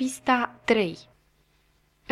Pista 3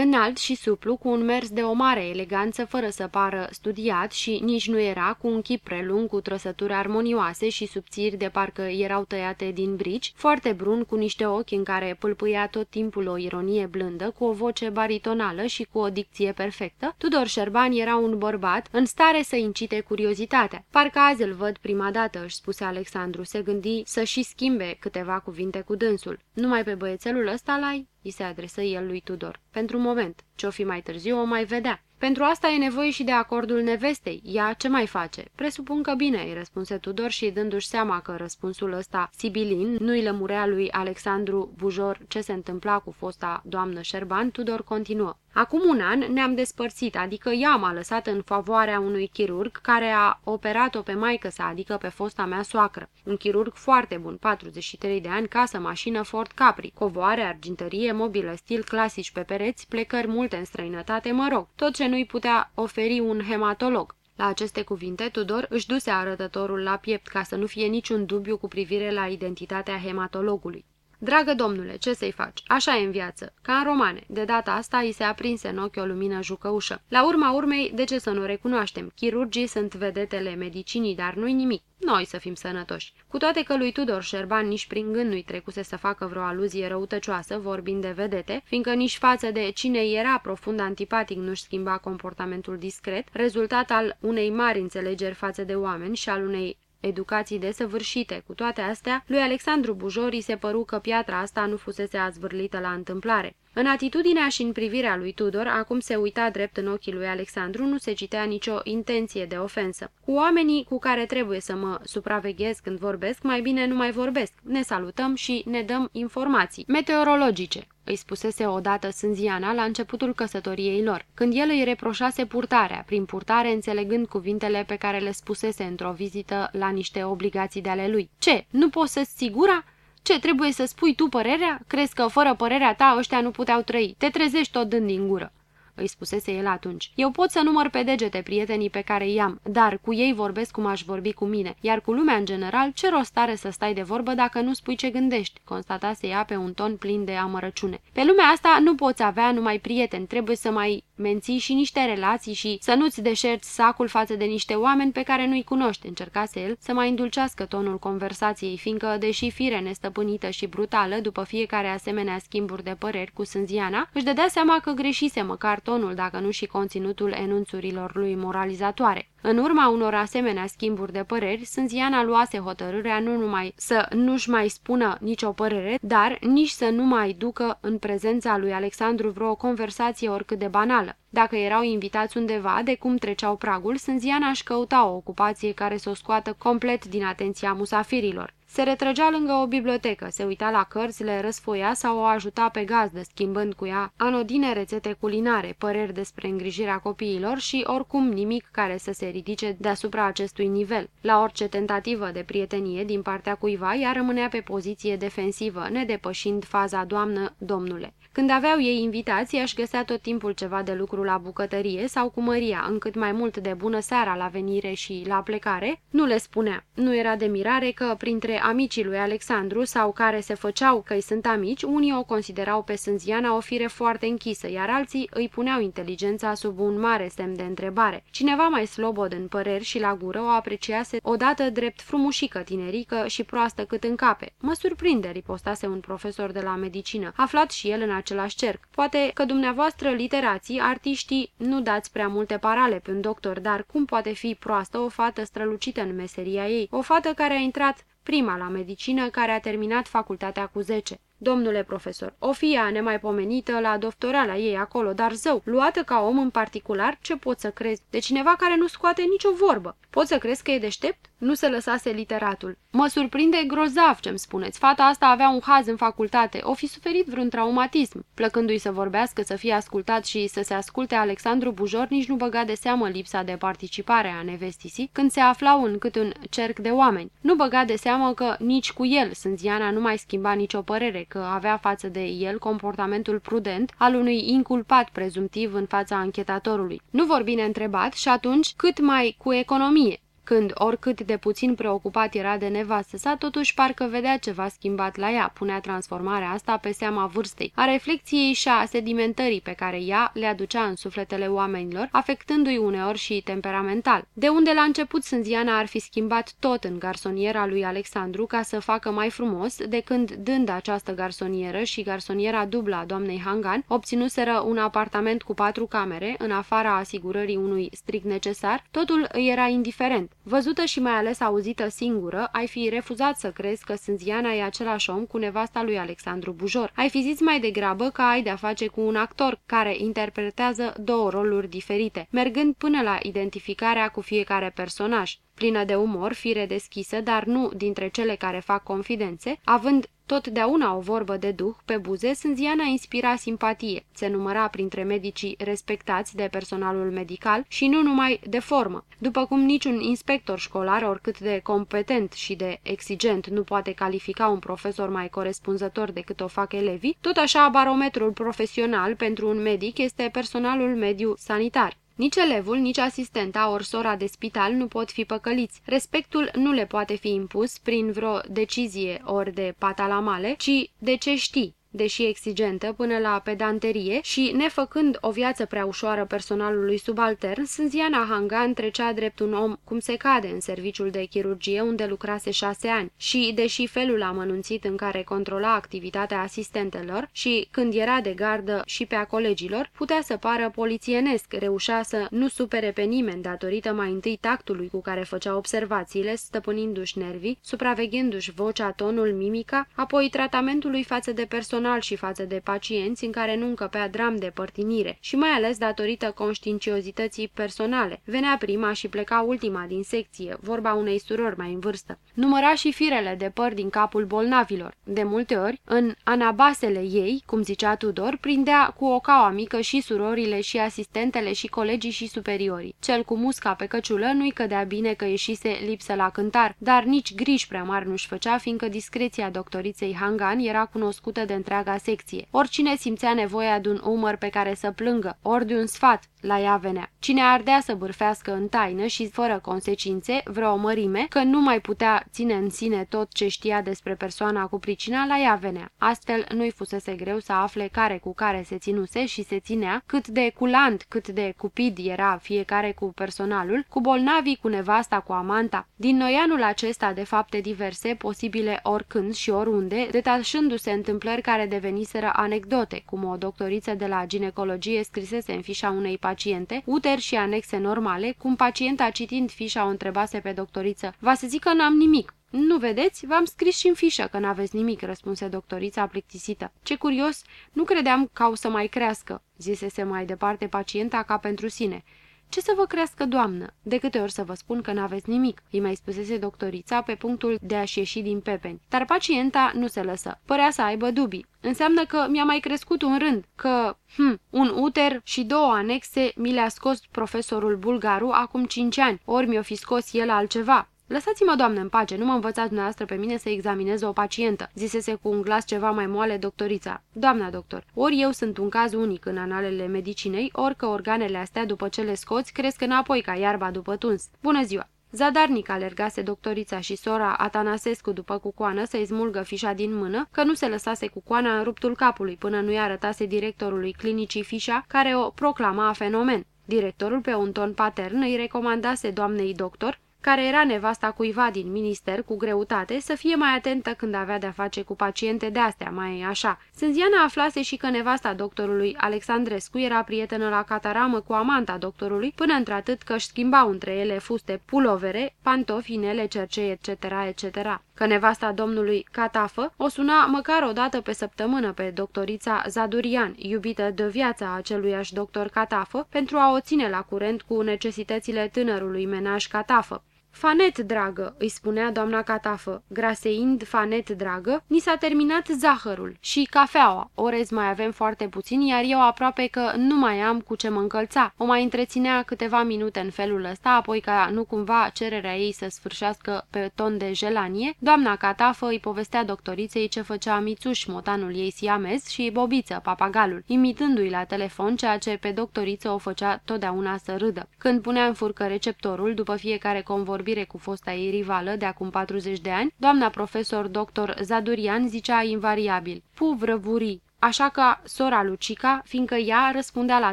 Înalt și suplu, cu un mers de o mare eleganță, fără să pară studiat și nici nu era, cu un chip prelung, cu trăsături armonioase și subțiri de parcă erau tăiate din brici, foarte brun, cu niște ochi în care pâlpâia tot timpul o ironie blândă, cu o voce baritonală și cu o dicție perfectă, Tudor Șerban era un bărbat în stare să incite curiozitatea. Parcă azi îl văd prima dată, își spuse Alexandru, se gândi să și schimbe câteva cuvinte cu dânsul. Numai pe băiețelul ăsta l-ai? Îi se adresă el lui Tudor. Pentru moment, ce-o fi mai târziu o mai vedea. Pentru asta e nevoie și de acordul nevestei. Ea ce mai face? Presupun că bine, îi răspunse Tudor și dându-și seama că răspunsul ăsta sibilin nu-i lămurea lui Alexandru Bujor ce se întâmpla cu fosta doamnă Șerban, Tudor continuă. Acum un an ne-am despărțit, adică ea m-a lăsat în favoarea unui chirurg care a operat-o pe maică sa, adică pe fosta mea soacră. Un chirurg foarte bun, 43 de ani, casă, mașină, Ford Capri, covoare, argintărie, mobilă, stil clasici pe pereți, plecări multe în străinătate, mă rog, tot ce nu-i putea oferi un hematolog. La aceste cuvinte, Tudor își duse arătătorul la piept ca să nu fie niciun dubiu cu privire la identitatea hematologului. Dragă domnule, ce să-i faci? Așa e în viață. Ca în romane. De data asta îi se aprinse în ochi o lumină jucăușă. La urma urmei, de ce să nu recunoaștem? Chirurgii sunt vedetele medicinii, dar nu-i nimic. Noi să fim sănătoși. Cu toate că lui Tudor Șerban nici prin gând nu-i trecuse să facă vreo aluzie răutăcioasă, vorbind de vedete, fiindcă nici față de cine era profund antipatic nu-și schimba comportamentul discret, rezultat al unei mari înțelegeri față de oameni și al unei educații desăvârșite. Cu toate astea, lui Alexandru Bujori se păru că piatra asta nu fusese azvârlită la întâmplare. În atitudinea și în privirea lui Tudor, acum se uita drept în ochii lui Alexandru, nu se citea nicio intenție de ofensă. Cu oamenii cu care trebuie să mă supraveghez când vorbesc, mai bine nu mai vorbesc. Ne salutăm și ne dăm informații meteorologice îi spusese odată Sânziana la începutul căsătoriei lor, când el îi reproșase purtarea, prin purtare înțelegând cuvintele pe care le spusese într-o vizită la niște obligații de ale lui. Ce, nu poți să-ți sigura? Ce, trebuie să spui tu părerea? Crezi că fără părerea ta ăștia nu puteau trăi? Te trezești tot dând din gură îi spusese el atunci. Eu pot să număr pe degete prietenii pe care i-am, dar cu ei vorbesc cum aș vorbi cu mine, iar cu lumea în general, ce rost are să stai de vorbă dacă nu spui ce gândești, constatase ea pe un ton plin de amărăciune. Pe lumea asta nu poți avea numai prieteni, trebuie să mai menții și niște relații și să nu-ți deșerți sacul față de niște oameni pe care nu-i cunoști, încercase el să mai îndulcească tonul conversației, fiindcă, deși fire nestăpânită și brutală, după fiecare asemenea schimburi de păreri cu Sânziana, își dădea seama că greșise măcar tonul, dacă nu și conținutul enunțurilor lui moralizatoare. În urma unor asemenea schimburi de păreri, Sânziana luase hotărârea nu numai să nu-și mai spună nicio părere, dar nici să nu mai ducă în prezența lui Alexandru vreo conversație oricât de banală. Dacă erau invitați undeva, de cum treceau pragul, Sânziana își căuta o ocupație care să o scoată complet din atenția musafirilor. Se retrăgea lângă o bibliotecă, se uita la cărți, le răsfoia sau o ajuta pe gazdă, schimbând cu ea anodine rețete culinare, păreri despre îngrijirea copiilor și oricum nimic care să se ridice deasupra acestui nivel. La orice tentativă de prietenie din partea cuiva, ea rămânea pe poziție defensivă, nedepășind faza doamnă-domnule. Când aveau ei invitații, aș găsea tot timpul ceva de lucru la bucătărie sau cu Maria, încât mai mult de bună seara la venire și la plecare, nu le spunea. Nu era de mirare că, printre amicii lui Alexandru sau care se făceau că îi sunt amici, unii o considerau pe Sânziana o fire foarte închisă, iar alții îi puneau inteligența sub un mare semn de întrebare. Cineva mai slobod în păreri și la gură o apreciase odată drept frumușică, tinerică și proastă cât în cape. Mă surprinde, ripostase un profesor de la medicină, aflat și el în același cerc. Poate că dumneavoastră, literații, artiștii, nu dați prea multe parale pe un doctor, dar cum poate fi proastă o fată strălucită în meseria ei, o fată care a intrat prima la medicină, care a terminat facultatea cu 10. Domnule profesor, o fie nemaipomenită la doctorala ei acolo, dar zău, luată ca om în particular, ce pot să crezi? De cineva care nu scoate nicio vorbă. Poți să crezi că e deștept? Nu se lăsase literatul. Mă surprinde grozav ce-mi spuneți. Fata asta avea un haz în facultate. O fi suferit vreun traumatism. Plăcându-i să vorbească, să fie ascultat și să se asculte Alexandru Bujor, nici nu băga de seamă lipsa de participare a nevestisii când se aflau în cât un cerc de oameni. Nu băga de seamă că nici cu el Sânziana nu mai schimba nicio părere, că avea față de el comportamentul prudent al unui inculpat prezumtiv în fața anchetatorului. Nu vor bine întrebat și atunci cât mai cu economie Când, oricât de puțin preocupat era de nevastă sa, totuși parcă vedea ceva schimbat la ea, punea transformarea asta pe seama vârstei, a reflexiei și a sedimentării pe care ea le aducea în sufletele oamenilor, afectându-i uneori și temperamental. De unde la început Sânziana ar fi schimbat tot în garsoniera lui Alexandru ca să facă mai frumos, de când, dând această garsonieră și garsoniera dublă a doamnei Hangan, obținuseră un apartament cu patru camere, în afara asigurării unui strict necesar, totul îi era indiferent. Văzută și mai ales auzită singură, ai fi refuzat să crezi că Sânziana e același om cu nevasta lui Alexandru Bujor. Ai fi zis mai degrabă că ai de-a face cu un actor care interpretează două roluri diferite, mergând până la identificarea cu fiecare personaj plină de umor, fire deschisă, dar nu dintre cele care fac confidențe, având totdeauna o vorbă de duh pe buze, Sânziana inspira simpatie, se număra printre medicii respectați de personalul medical și nu numai de formă. După cum niciun inspector școlar, oricât de competent și de exigent, nu poate califica un profesor mai corespunzător decât o fac elevii, tot așa barometrul profesional pentru un medic este personalul mediu sanitar. Nici elevul, nici asistenta ori sora de spital nu pot fi păcăliți. Respectul nu le poate fi impus prin vreo decizie ori de patalamale, ci de ce știi deși exigentă până la pedanterie și, nefăcând o viață prea ușoară personalului subaltern, Sânziana Hangan trecea drept un om cum se cade în serviciul de chirurgie unde lucrase șase ani. Și, deși felul amănunțit în care controla activitatea asistentelor și când era de gardă și pe a colegilor, putea să pară polițienesc, reușea să nu supere pe nimeni datorită mai întâi tactului cu care făcea observațiile, stăpânindu-și nervii, supraveghindu-și vocea, tonul, mimica, apoi tratamentului față de personal personal și față de pacienți în care nu încăpea dram de părtinire și mai ales datorită conștiinciozității personale. Venea prima și pleca ultima din secție, vorba unei surori mai în vârstă. Număra și firele de păr din capul bolnavilor. De multe ori, în anabasele ei, cum zicea Tudor, prindea cu o caua mică și surorile și asistentele și colegii și superiorii. Cel cu musca pe căciulă nu-i cădea bine că ieșise lipsă la cântar, dar nici griji prea mari nu-și făcea, fiindcă discreția doctoriței Hangan era cunoscută de întreaga secție. Oricine simțea nevoia de un umăr pe care să plângă, ori de un sfat, la ea venea. Cine ardea să bârfească în taină și fără consecințe vreo mărime, că nu mai putea ține în sine tot ce știa despre persoana cu pricina, la ea venea. Astfel nu-i fusese greu să afle care cu care se ținuse și se ținea, cât de culant, cât de cupid era fiecare cu personalul, cu bolnavii, cu nevasta, cu amanta. Din noianul acesta de fapte diverse, posibile oricând și oriunde, detașându-se întâmplări care deveniseră anecdote, cum o doctoriță de la ginecologie scrisese în fișa unei paciente, uter și anexe normale, cum pacienta citind fișa o întrebase pe doctoriță, va să zic că n-am nimic. Nu vedeți? V-am scris și în fișă că n-aveți nimic, răspunse doctorița plictisită. Ce curios, nu credeam că au să mai crească, zisese mai departe pacienta ca pentru sine. Ce să vă crească, doamnă? De câte ori să vă spun că n-aveți nimic?" îi mai spusese doctorița pe punctul de a-și ieși din pepeni. Dar pacienta nu se lăsă. Părea să aibă dubii. Înseamnă că mi-a mai crescut un rând, că, hm, un uter și două anexe mi le-a scos profesorul bulgaru acum cinci ani, ori mi-o fi scos el altceva. Lăsați-mă, doamnă, în pace, nu mă învățați dumneavoastră pe mine să examinez o pacientă, zisese cu un glas ceva mai moale doctorița. Doamna doctor, ori eu sunt un caz unic în analele medicinei, ori că organele astea, după ce le scoți, cresc înapoi ca iarba după tuns. Bună ziua! Zadarnic alergase doctorița și sora Atanasescu după cucoană să-i smulgă fișa din mână, că nu se lăsase cucoana în ruptul capului până nu-i arătase directorului clinicii fișa care o proclama fenomen. Directorul, pe un ton patern, îi recomandase doamnei doctor care era nevasta cuiva din minister cu greutate, să fie mai atentă când avea de-a face cu paciente de-astea, mai așa. Sânziana aflase și că nevasta doctorului Alexandrescu era prietenă la cataramă cu amanta doctorului, până într-atât că își schimbau între ele fuste pulovere, pantofi, inele, cercei, etc., etc. Că nevasta domnului Catafă o suna măcar o dată pe săptămână pe doctorița Zadurian, iubită de viața aceluiași doctor Catafă, pentru a o ține la curent cu necesitățile tânărului menaj Catafă. Fanet, dragă, îi spunea doamna Catafă, graseind fanet, dragă, ni s-a terminat zahărul și cafeaua. Orez mai avem foarte puțin, iar eu aproape că nu mai am cu ce mă încălța. O mai întreținea câteva minute în felul ăsta, apoi ca nu cumva cererea ei să sfârșească pe ton de gelanie, doamna Catafă îi povestea doctoriței ce făcea Mițuș, motanul ei siamez, și Bobiță, papagalul, imitându-i la telefon, ceea ce pe doctoriță o făcea totdeauna să râdă. Când punea în furcă receptorul, după fiecare convorbire vorbire cu fosta ei rivală de acum 40 de ani, doamna profesor dr. Zadurian zicea invariabil, puvrăvurii, Așa că sora Lucica, fiindcă ea răspundea la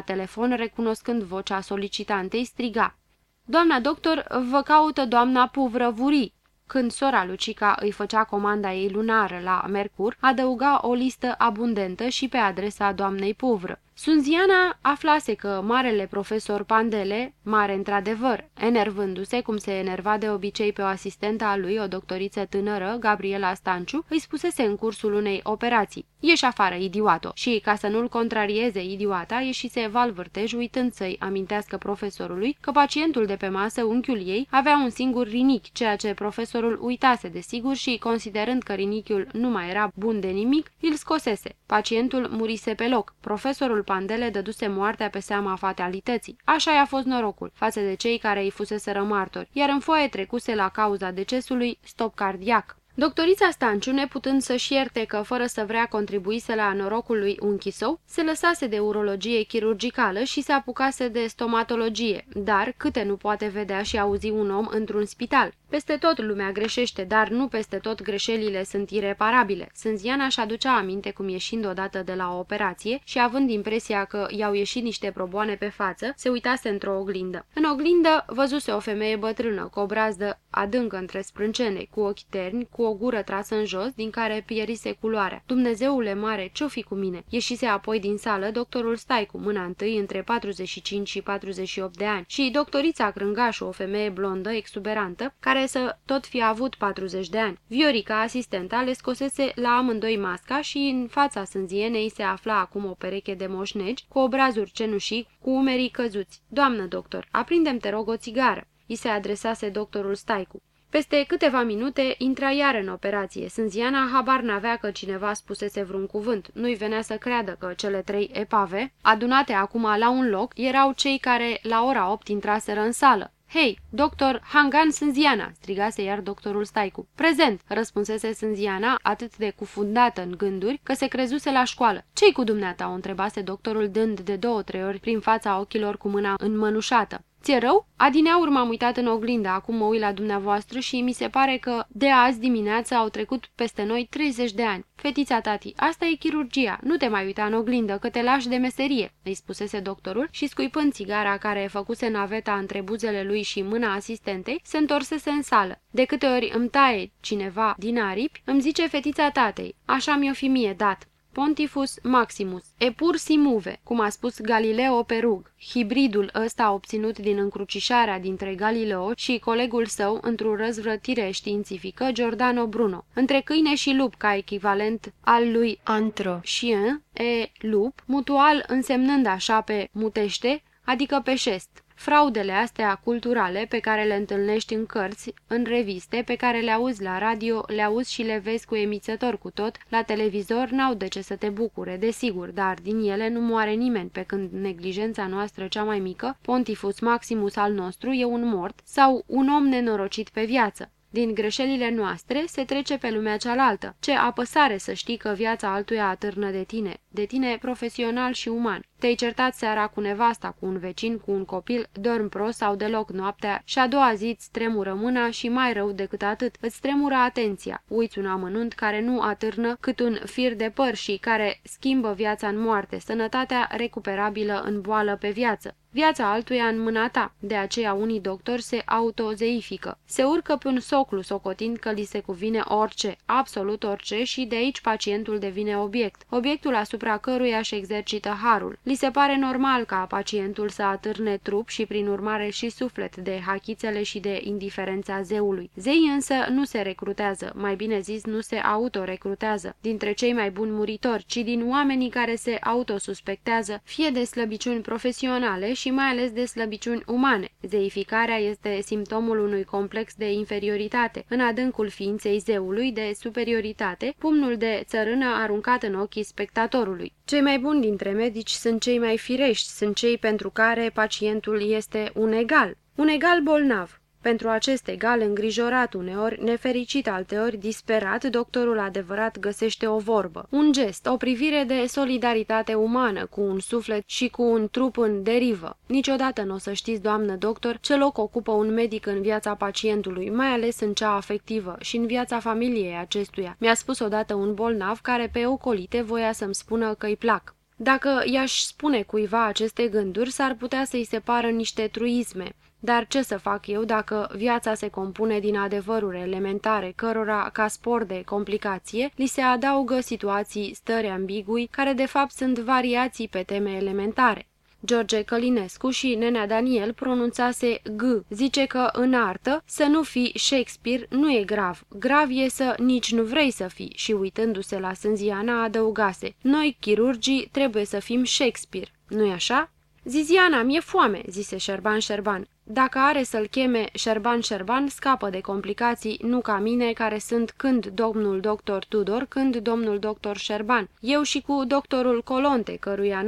telefon recunoscând vocea solicitantei, striga. Doamna doctor, vă caută doamna Puvrăvurii. Când sora Lucica îi făcea comanda ei lunară la Mercur, adăuga o listă abundentă și pe adresa doamnei Puvră. Sunziana aflase că marele profesor Pandele, mare într-adevăr, enervându-se cum se enerva de obicei pe o asistentă a lui, o doctoriță tânără, Gabriela Stanciu, îi spusese în cursul unei operații. Ieși afară, idioto! Și, ca să nu-l contrarieze idioata, ieșise valvârtej uitând să-i amintească profesorului că pacientul de pe masă, unchiul ei, avea un singur rinichi, ceea ce profesorul uitase de sigur și, considerând că rinichiul nu mai era bun de nimic, îl scosese. Pacientul murise pe loc. Profesorul Pandele dăduse moartea pe seama fatalității. Așa i-a fost norocul, față de cei care îi fusese martori, iar în foaie trecuse la cauza decesului stop cardiac. Doctorița Stanciu, neputând să-și ierte că, fără să vrea, contribuise la norocul lui unchi său, se lăsase de urologie chirurgicală și se apucase de stomatologie, dar câte nu poate vedea și auzi un om într-un spital. Peste tot lumea greșește, dar nu peste tot greșelile sunt ireparabile. Sânziana își aducea aminte cum ieșind odată de la o operație și având impresia că i-au ieșit niște proboane pe față, se uitase într-o oglindă. În oglindă văzuse o femeie bătrână, cu o brazdă adâncă între sprâncene, cu ochi terni, cu o gură trasă în jos, din care pierise culoarea. Dumnezeule mare, ce-o fi cu mine? Ieșise apoi din sală doctorul Staicu, mâna întâi între 45 și 48 de ani, și doctorița Crângașu, o femeie blondă, exuberantă, care să tot fi avut 40 de ani. Viorica, asistenta, le scosese la amândoi masca și în fața sânzienei se afla acum o pereche de moșnegi, cu obrazuri cenușii, cu umerii căzuți. Doamnă doctor, aprindem te rog o țigară. I se adresase doctorul Staicu. Peste câteva minute intra iar în operație. Sânziana habar n-avea că cineva spusese vreun cuvânt. Nu-i venea să creadă că cele trei epave, adunate acum la un loc, erau cei care la ora 8 intraseră în sală. Hei, doctor Hangan Sânziana!" strigase iar doctorul Staicu. Prezent!" răspunsese Sânziana, atât de cufundată în gânduri, că se crezuse la școală. Ce-i cu dumneata?" o întrebase doctorul dând de două-trei ori prin fața ochilor cu mâna înmănușată. Ți-e rău? Adineauri m-am uitat în oglindă, acum mă uit la dumneavoastră și mi se pare că de azi dimineața au trecut peste noi 30 de ani. Fetița tati, asta e chirurgia, nu te mai uita în oglindă, că te lași de meserie, îi spusese doctorul și scuipând țigara care făcuse naveta între buzele lui și mâna asistentei, se întorsese în sală. De câte ori îmi taie cineva din aripi, îmi zice fetița tatei, așa mi-o fi mie dat. Pontifus Maximus, epur simuve, cum a spus Galileo Perug, hibridul ăsta obținut din încrucișarea dintre Galileo și colegul său într-o răzvrătire științifică, Giordano Bruno, între câine și lup ca echivalent al lui antro. Chien e lup, mutual însemnând așa pe mutește, adică pe șest. Fraudele astea culturale pe care le întâlnești în cărți, în reviste, pe care le auzi la radio, le auzi și le vezi cu emițător cu tot, la televizor n-au de ce să te bucure, desigur, dar din ele nu moare nimeni, pe când neglijența noastră cea mai mică, Pontifus Maximus al nostru, e un mort sau un om nenorocit pe viață. Din greșelile noastre se trece pe lumea cealaltă. Ce apăsare să știi că viața altuia atârnă de tine, de tine profesional și uman. Te-ai certat seara cu nevasta, cu un vecin, cu un copil, dormi prost sau deloc noaptea și a doua zi îți tremură mâna și mai rău decât atât, îți tremură atenția. Uiți un amănunt care nu atârnă cât un fir de păr și care schimbă viața în moarte, sănătatea recuperabilă în boală pe viață. Viața altuia în mâna ta, de aceea unii doctori se autozeifică. Se urcă pe un soclu socotind că li se cuvine orice, absolut orice și de aici pacientul devine obiect, obiectul asupra căruia își exercită harul. Li se pare normal ca pacientul să atârne trup și prin urmare și suflet de hachițele și de indiferența zeului. Zeii însă nu se recrutează, mai bine zis nu se autorecrutează, dintre cei mai buni muritori, ci din oamenii care se autosuspectează, fie de slăbiciuni profesionale și mai ales de slăbiciuni umane. Zeificarea este simptomul unui complex de inferioritate, în adâncul ființei zeului de superioritate, pumnul de țărână aruncat în ochii spectatorului. Cei mai buni dintre medici sunt cei mai firești, sunt cei pentru care pacientul este un egal, un egal bolnav. Pentru acest egal îngrijorat uneori, nefericit alteori, disperat, doctorul adevărat găsește o vorbă, un gest, o privire de solidaritate umană, cu un suflet și cu un trup în derivă. Niciodată nu o să știți, doamnă doctor, ce loc ocupă un medic în viața pacientului, mai ales în cea afectivă și în viața familiei acestuia. Mi-a spus odată un bolnav care pe ocolite voia să-mi spună că-i plac. Dacă i-aș spune cuiva aceste gânduri, s-ar putea să-i se pară niște truisme. Dar ce să fac eu dacă viața se compune din adevăruri elementare, cărora, ca spor de complicație, li se adaugă situații, stări ambigui, care de fapt sunt variații pe teme elementare? George Călinescu și nenea Daniel pronunțase G. Zice că în artă să nu fii Shakespeare nu e grav. Grav e să nici nu vrei să fii și uitându-se la Sânziana adăugase. Noi, chirurgii, trebuie să fim Shakespeare. Nu-i așa? Ziziana, mi-e foame, zise Șerban Șerban. Dacă are să-l cheme Șerban Șerban, scapă de complicații, nu ca mine, care sunt când domnul doctor Tudor, când domnul doctor Șerban. Eu și cu doctorul Colonte, căruia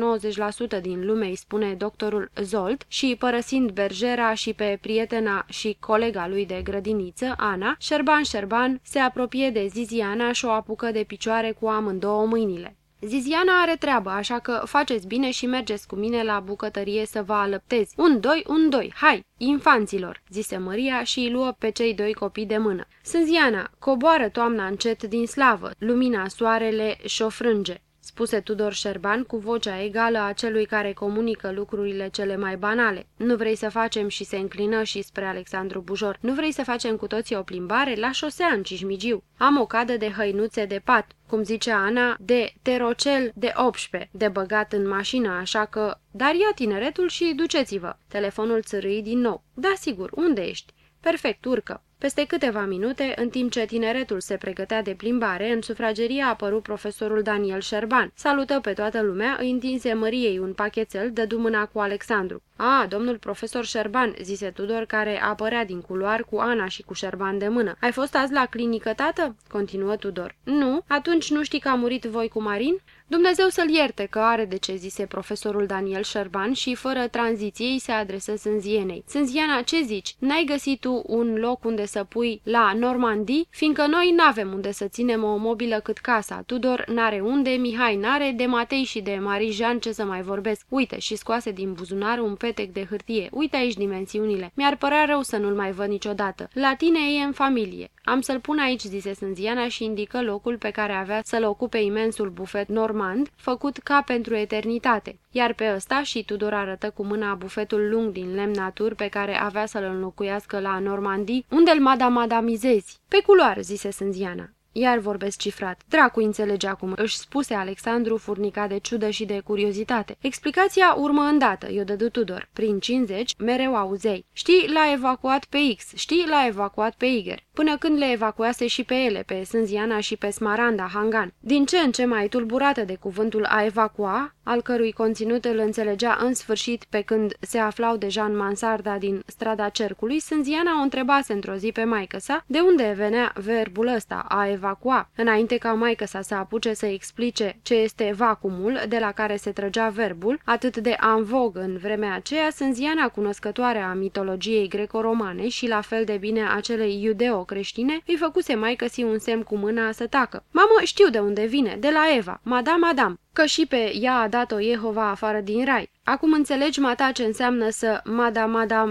90% din lume îi spune doctorul Zolt, și părăsind Bergera și pe prietena și colega lui de grădiniță, Ana, Șerban Șerban se apropie de Ziziana și o apucă de picioare cu amândouă mâinile. Ziziana are treabă, așa că faceți bine și mergeți cu mine la bucătărie să vă alăptezi. Un, doi, un, doi, hai, infanților, zise Maria și îi luă pe cei doi copii de mână. Sânziana, coboară toamna încet din slavă, lumina soarele șofrânge spuse Tudor Șerban cu vocea egală a celui care comunică lucrurile cele mai banale. Nu vrei să facem și se înclină și spre Alexandru Bujor. Nu vrei să facem cu toții o plimbare la șosea în Cismigiu. Am o cadă de hăinuțe de pat, cum zicea Ana, de terocel de 18, de băgat în mașină, așa că... Dar ia tineretul și duceți-vă. Telefonul țărâi din nou. Da, sigur, unde ești? Perfect, urcă. Peste câteva minute, în timp ce tineretul se pregătea de plimbare, în sufragerie a apărut profesorul Daniel Șerban. Salută pe toată lumea, îi întinse Măriei un pachetel, dădu mâna cu Alexandru. A, domnul profesor Șerban, zise Tudor, care apărea din culoar cu Ana și cu Șerban de mână. Ai fost azi la clinică, tată? Continuă Tudor. Nu, atunci nu știi că a murit voi cu Marin? Dumnezeu să-l ierte că are de ce, zise profesorul Daniel Șerban și, fără tranziție, îi se adresă Sânzienei. Sânziana, ce zici? N-ai găsit tu un loc unde să pui la Normandie? Fiindcă noi n-avem unde să ținem o mobilă cât casa. Tudor n-are unde, Mihai n-are, de Matei și de Marijan ce să mai vorbesc. Uite, și scoase din buzunar un petec de hârtie. Uite aici dimensiunile. Mi-ar părea rău să nu-l mai văd niciodată. La tine e în familie. Am să-l pun aici, zise Sânziana și indică locul pe care avea să-l ocupe imensul bufet normand, făcut ca pentru eternitate. Iar pe ăsta și Tudor arătă cu mâna bufetul lung din lemn natur pe care avea să-l înlocuiască la Normandie, unde-l madamizezi. Pe culoare, zise Sânziana. Iar vorbesc cifrat. Dracu înțelege acum, își spuse Alexandru furnicat de ciudă și de curiozitate. Explicația urmă îndată, i-o dădu Tudor. Prin 50, mereu auzei. Știi, l-a evacuat pe X, știi, l-a evacuat pe Y. Până când le evacuase și pe ele, pe Sânziana și pe Smaranda Hangan. Din ce în ce mai tulburată de cuvântul a evacua, al cărui conținut îl înțelegea în sfârșit pe când se aflau deja în mansarda din strada cercului, Sânziana o întrebase într-o zi pe maică sa de unde venea verbul ăsta, a evacua, înainte ca maică sa să apuce să explice ce este vacumul de la care se trăgea verbul, atât de anvog în vremea aceea, Sânziana, cunoscătoare a mitologiei greco-romane și la fel de bine a celei iudeo-creștine, îi făcuse maică si un semn cu mâna să tacă. Mamă, știu de unde vine, de la Eva, madame, madame, că și pe ea a dat-o Jehova afară din rai. Acum înțelegi, mata, ce înseamnă să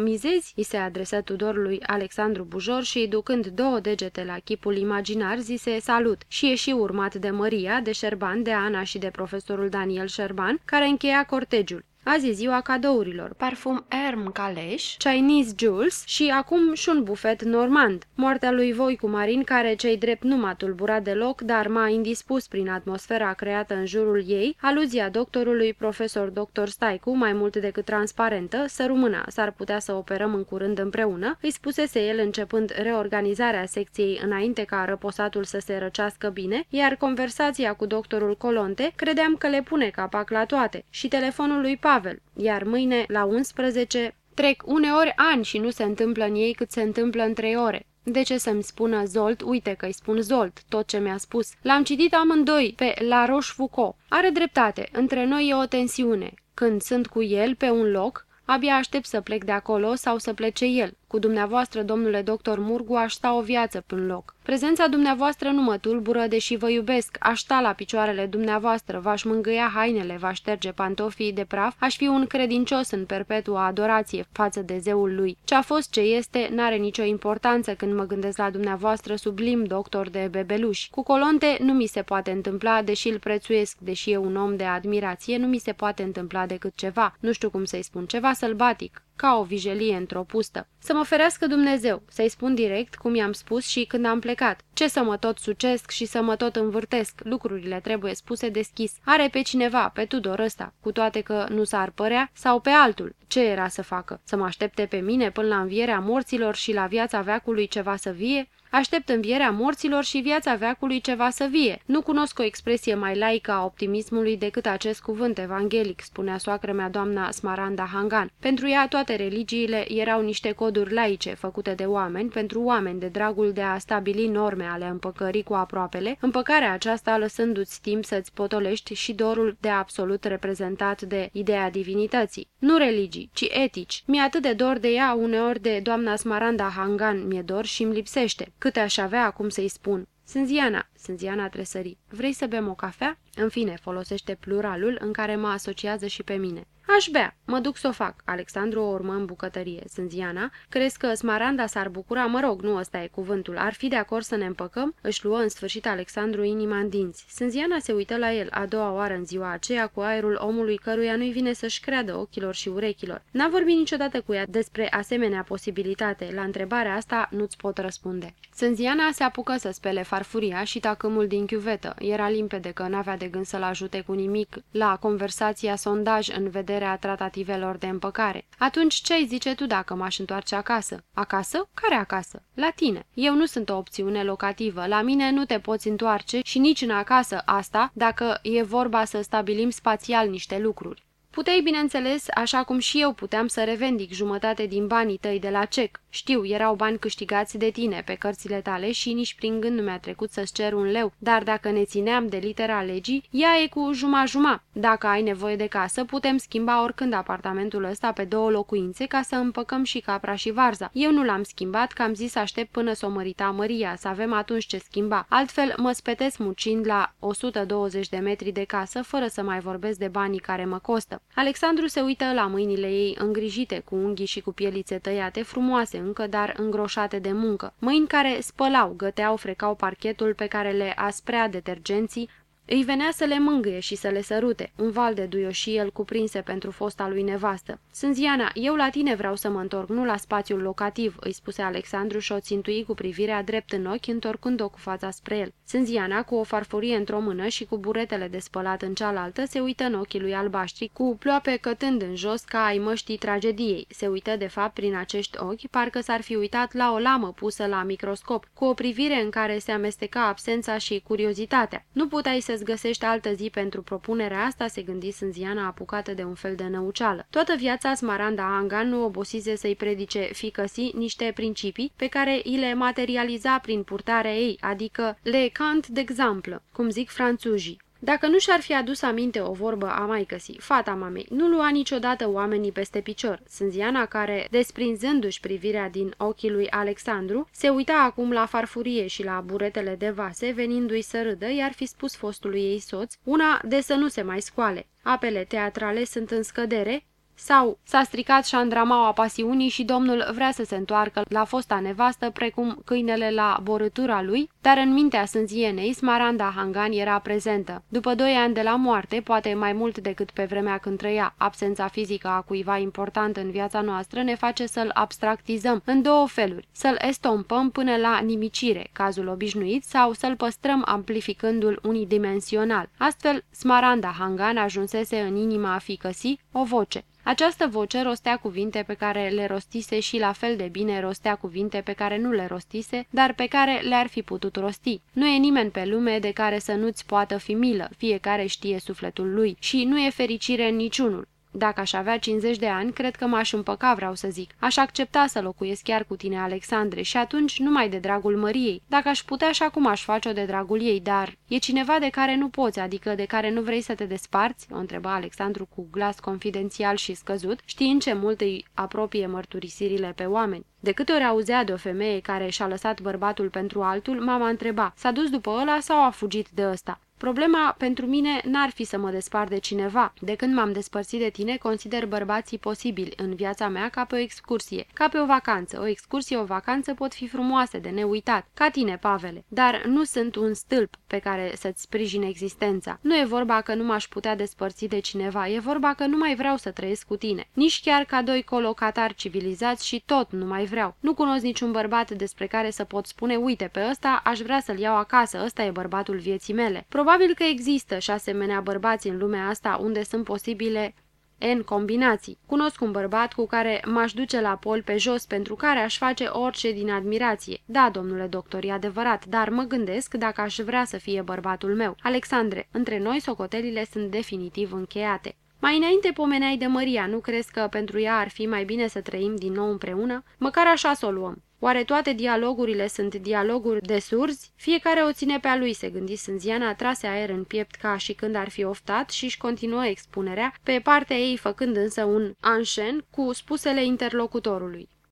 mizezi? îi se adresă Tudorului Alexandru Bujor și, ducând două degete la chipul imaginar, zise salut și ieși urmat de Maria, de Șerban, de Ana și de profesorul Daniel Șerban, care încheia cortegiul. Azi e ziua cadourilor, parfum Herm Caleș, Chinese Jules și acum și un bufet normand. Moartea lui Voicu Marin, care cei drept nu m-a tulburat deloc, dar m-a indispus prin atmosfera creată în jurul ei, aluzia doctorului profesor dr. Staicu, mai mult decât transparentă, să rumâna, s-ar putea să operăm în curând împreună, îi spusese el începând reorganizarea secției înainte ca răposatul să se răcească bine, iar conversația cu doctorul Colonte credeam că le pune capac la toate și telefonul lui Pavel Pavel, iar mâine, la 11, trec uneori ani și nu se întâmplă în ei cât se întâmplă în trei ore. De ce să-mi spună Zolt? Uite că-i spun Zolt, tot ce mi-a spus. L-am citit amândoi pe La Rochefoucauld. Are dreptate, între noi e o tensiune. Când sunt cu el pe un loc, abia aștept să plec de acolo sau să plece el. Cu dumneavoastră, domnule doctor Murgu, aș sta o viață în loc. Prezența dumneavoastră nu mă tulbură, deși vă iubesc, aș sta la picioarele dumneavoastră, v-aș mângâia hainele, v-aș șterge pantofii de praf, aș fi un credincios în perpetua adorație față de zeul lui. Ce a fost ce este, n-are nicio importanță când mă gândesc la dumneavoastră sublim doctor de bebeluși. Cu Colonte nu mi se poate întâmpla, deși îl prețuiesc, deși e un om de admirație, nu mi se poate întâmpla decât ceva, nu știu cum să-i spun, ceva sălbatic, ca o vijelie într-o pustă. Să mă ferească Dumnezeu, să-i spun direct cum i-am spus și când am plecat. Ce să mă tot sucesc și să mă tot învârtesc, lucrurile trebuie spuse deschis. Are pe cineva, pe Tudor ăsta, cu toate că nu s-ar părea, sau pe altul. Ce era să facă? Să mă aștepte pe mine până la învierea morților și la viața veacului ceva să vie? Aștept învierea morților și viața veacului ceva să vie. Nu cunosc o expresie mai laică a optimismului decât acest cuvânt evanghelic, spunea soacră mea doamna Smaranda Hangan. Pentru ea toate religiile erau niște coduri laice făcute de oameni pentru oameni de dragul de a stabili norme ale împăcării cu aproapele, împăcarea aceasta lăsându-ți timp să-ți potolești și dorul de absolut reprezentat de ideea divinității. Nu religii, ci etici. Mi-e atât de dor de ea uneori de doamna Smaranda Hangan, mi-e dor și îmi lipsește. Câte aș avea acum să-i spun? Sânziana, Sânziana tresări. Vrei să bem o cafea? În fine, folosește pluralul în care mă asociază și pe mine. Aș bea. Mă duc să o fac. Alexandru o urmă în bucătărie. Sânziana, crezi că Smaranda s-ar bucura? Mă rog, nu ăsta e cuvântul. Ar fi de acord să ne împăcăm? Își luă în sfârșit Alexandru inima în dinți. Sânziana se uită la el, a doua oară în ziua aceea, cu aerul omului căruia nu-i vine să-și creadă ochilor și urechilor. N-a vorbit niciodată cu ea despre asemenea posibilitate. La întrebarea asta nu-ți pot răspunde. Sânziana se apucă să spele farfuria și tacâmul din chiuvetă. Era limpede că n-avea de gând să-l ajute cu nimic la conversația sondaj în vederea tratativelor de împăcare. Atunci ce-ai zice tu dacă m-aș întoarce acasă? Acasă? Care acasă? La tine. Eu nu sunt o opțiune locativă. La mine nu te poți întoarce și nici în acasă asta dacă e vorba să stabilim spațial niște lucruri. Puteai, bineînțeles, așa cum și eu puteam să revendic jumătate din banii tăi de la cec. Știu, erau bani câștigați de tine pe cărțile tale și nici prin gând nu mi-a trecut să-ți cer un leu, dar dacă ne țineam de litera legii, ea e cu juma-juma. Dacă ai nevoie de casă, putem schimba oricând apartamentul ăsta pe două locuințe ca să împăcăm și capra și varza. Eu nu l-am schimbat, că am zis să aștept până s-o mărita Maria, să avem atunci ce schimba. Altfel, mă spetesc mucind la 120 de metri de casă, fără să mai vorbesc de banii care mă costă. Alexandru se uită la mâinile ei îngrijite, cu unghii și cu pielițe tăiate, frumoase încă, dar îngroșate de muncă. Mâini care spălau, găteau, frecau parchetul pe care le asprea detergenții, îi venea să le mângâie și să le sărute, un val de duioșii el cuprinse pentru fosta lui nevastă. Sânziana, eu la tine vreau să mă întorc, nu la spațiul locativ, îi spuse Alexandru și o țintui cu privirea drept în ochi, întorcând-o cu fața spre el. Sânziana, cu o farfurie într-o mână și cu buretele de spălat în cealaltă, se uită în ochii lui albaștri, cu ploape cătând în jos ca ai măștii tragediei. Se uită, de fapt, prin acești ochi, parcă s-ar fi uitat la o lamă pusă la microscop, cu o privire în care se amesteca absența și curiozitatea. Nu puteai să îți găsești altă zi pentru propunerea asta, se gândi Sânziana apucată de un fel de năuceală. Toată viața Smaranda Angan nu obosise să-i predice ficăsi niște principii pe care îi le materializa prin purtarea ei, adică le cant de exemplu, cum zic franțuzii. Dacă nu și-ar fi adus aminte o vorbă a maicăsii, fata mamei, nu lua niciodată oamenii peste picior. Sânziana, care, desprinzându-și privirea din ochii lui Alexandru, se uita acum la farfurie și la buretele de vase, venindu-i să râdă, i-ar fi spus fostului ei soț, una de să nu se mai scoale. Apele teatrale sunt în scădere, sau s-a stricat șandramaua pasiunii și domnul vrea să se întoarcă la fosta nevastă precum câinele la borâtura lui, dar în mintea sânzienei Smaranda Hangan era prezentă. După doi ani de la moarte, poate mai mult decât pe vremea când trăia, absența fizică a cuiva important în viața noastră ne face să-l abstractizăm în două feluri, să-l estompăm până la nimicire, cazul obișnuit, sau să-l păstrăm amplificându-l unidimensional. Astfel, Smaranda Hangan ajunsese în inima ficăsii o voce. Această voce rostea cuvinte pe care le rostise și la fel de bine rostea cuvinte pe care nu le rostise, dar pe care le-ar fi putut rosti. Nu e nimeni pe lume de care să nu-ți poată fi milă, fiecare știe sufletul lui și nu e fericire în niciunul. Dacă aș avea 50 de ani, cred că m-aș împăca, vreau să zic. Aș accepta să locuiesc chiar cu tine, Alexandre, și atunci numai de dragul Măriei. Dacă aș putea și acum aș face-o de dragul ei, dar e cineva de care nu poți, adică de care nu vrei să te desparți? O întreba Alexandru cu glas confidențial și scăzut, știind ce mult îi apropie mărturisirile pe oameni. De câte ori auzea de o femeie care și-a lăsat bărbatul pentru altul, mama întreba, s-a dus după ăla sau a fugit de ăsta? Problema pentru mine n-ar fi să mă despart de cineva. De când m-am despărțit de tine, consider bărbații posibili în viața mea ca pe o excursie, ca pe o vacanță. O excursie, o vacanță pot fi frumoase, de neuitat, ca tine, Pavele, dar nu sunt un stâlp pe care să-ți sprijine existența. Nu e vorba că nu m-aș putea despărți de cineva, e vorba că nu mai vreau să trăiesc cu tine. Nici chiar ca doi colocatari civilizați și tot nu mai vreau. Nu cunosc niciun bărbat despre care să pot spune, uite, pe ăsta aș vrea să-l iau acasă, ăsta e bărbatul vieții mele. Probabil că există și asemenea bărbați în lumea asta unde sunt posibile N combinații. Cunosc un bărbat cu care m-aș duce la pol pe jos pentru care aș face orice din admirație. Da, domnule doctor, e adevărat, dar mă gândesc dacă aș vrea să fie bărbatul meu. Alexandre, între noi socotelile sunt definitiv încheiate. Mai înainte pomeneai de Maria, nu crezi că pentru ea ar fi mai bine să trăim din nou împreună? Măcar așa să o luăm. Oare toate dialogurile sunt dialoguri de surzi? Fiecare o ține pe a lui, se gândi Sânziana, trase aer în piept ca și când ar fi oftat și își continuă expunerea, pe partea ei făcând însă un anșen cu spusele interlocutorului.